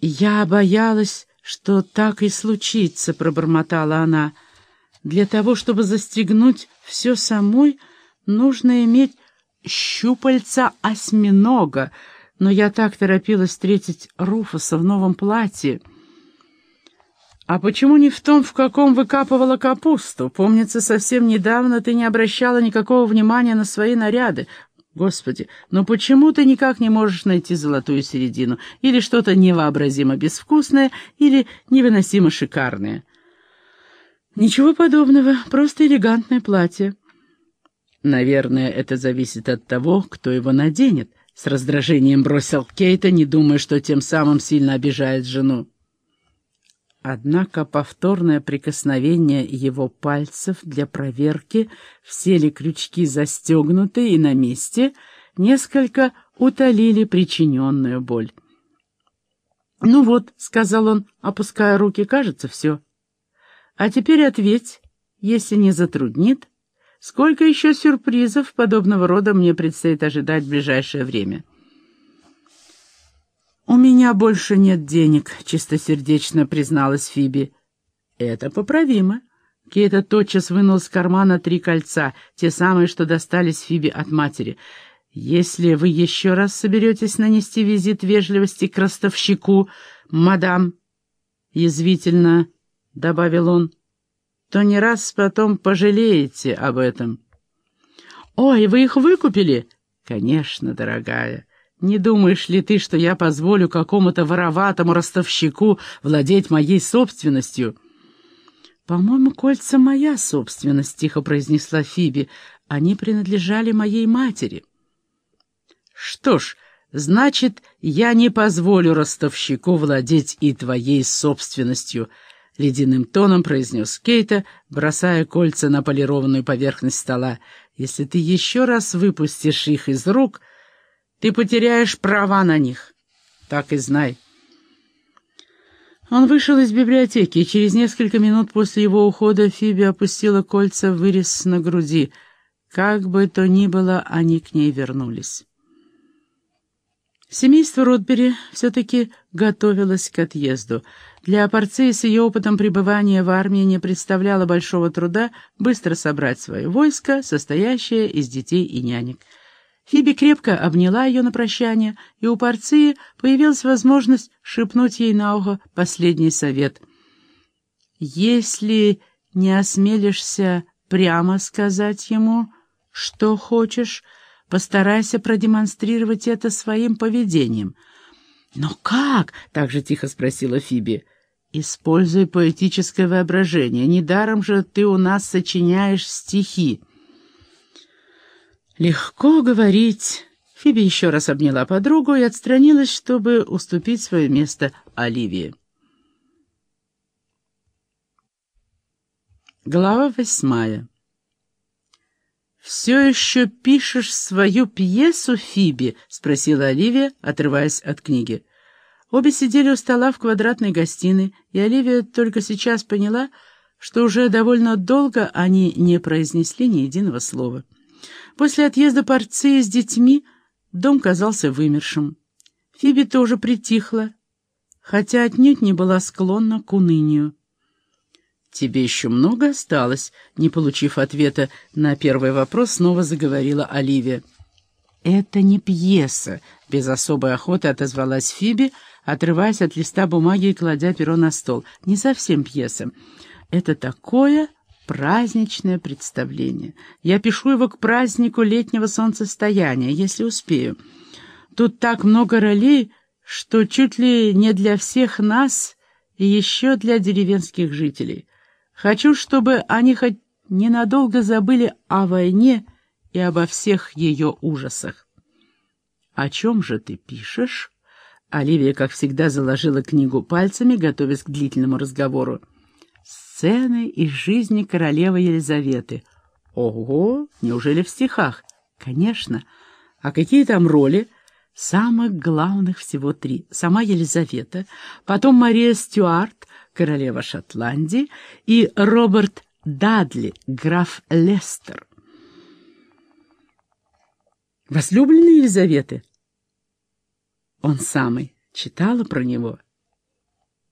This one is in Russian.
«Я боялась, что так и случится», — пробормотала она. «Для того, чтобы застегнуть все самой, нужно иметь щупальца осьминога, но я так торопилась встретить Руфуса в новом платье». «А почему не в том, в каком выкапывала капусту? Помнится, совсем недавно ты не обращала никакого внимания на свои наряды. Господи, но почему ты никак не можешь найти золотую середину? Или что-то невообразимо безвкусное, или невыносимо шикарное?» «Ничего подобного, просто элегантное платье». «Наверное, это зависит от того, кто его наденет», — с раздражением бросил Кейта, не думая, что тем самым сильно обижает жену. Однако повторное прикосновение его пальцев для проверки, все ли крючки застегнуты и на месте, несколько утолили причиненную боль. «Ну вот», — сказал он, опуская руки, — «кажется, все. А теперь ответь, если не затруднит, сколько еще сюрпризов подобного рода мне предстоит ожидать в ближайшее время». «У меня больше нет денег», — чистосердечно призналась Фиби. «Это поправимо». Кейта тотчас вынул из кармана три кольца, те самые, что достались Фиби от матери. «Если вы еще раз соберетесь нанести визит вежливости к ростовщику, мадам», — язвительно добавил он, — «то не раз потом пожалеете об этом». «Ой, вы их выкупили?» «Конечно, дорогая». Не думаешь ли ты, что я позволю какому-то вороватому ростовщику владеть моей собственностью?» «По-моему, кольца моя собственность», — тихо произнесла Фиби. «Они принадлежали моей матери». «Что ж, значит, я не позволю ростовщику владеть и твоей собственностью», — ледяным тоном произнес Кейта, бросая кольца на полированную поверхность стола. «Если ты еще раз выпустишь их из рук...» Ты потеряешь права на них. Так и знай. Он вышел из библиотеки, и через несколько минут после его ухода Фиби опустила кольца в вырез на груди. Как бы то ни было, они к ней вернулись. Семейство Ротбери все-таки готовилось к отъезду. Для Порции с ее опытом пребывания в армии не представляло большого труда быстро собрать свое войско, состоящее из детей и нянек. Фиби крепко обняла ее на прощание, и у Порции появилась возможность шепнуть ей на ухо последний совет. «Если не осмелишься прямо сказать ему, что хочешь, постарайся продемонстрировать это своим поведением». «Но как?» — так же тихо спросила Фиби. «Используй поэтическое воображение. Недаром же ты у нас сочиняешь стихи». Легко говорить. Фиби еще раз обняла подругу и отстранилась, чтобы уступить свое место Оливии. Глава восьмая. «Все еще пишешь свою пьесу, Фиби?» — спросила Оливия, отрываясь от книги. Обе сидели у стола в квадратной гостиной, и Оливия только сейчас поняла, что уже довольно долго они не произнесли ни единого слова. После отъезда Порции с детьми дом казался вымершим. Фиби тоже притихла, хотя отнюдь не была склонна к унынию. «Тебе еще много осталось?» Не получив ответа на первый вопрос, снова заговорила Оливия. «Это не пьеса», — без особой охоты отозвалась Фиби, отрываясь от листа бумаги и кладя перо на стол. «Не совсем пьеса. Это такое праздничное представление. Я пишу его к празднику летнего солнцестояния, если успею. Тут так много ролей, что чуть ли не для всех нас и еще для деревенских жителей. Хочу, чтобы они хоть ненадолго забыли о войне и обо всех ее ужасах. «О чем же ты пишешь?» Оливия, как всегда, заложила книгу пальцами, готовясь к длительному разговору. Сцены из жизни королевы Елизаветы. Ого, неужели в стихах? Конечно. А какие там роли? Самых главных всего три. Сама Елизавета, потом Мария Стюарт, королева Шотландии, и Роберт Дадли, граф Лестер. Возлюбленный Елизаветы? Он самый. Читала про него.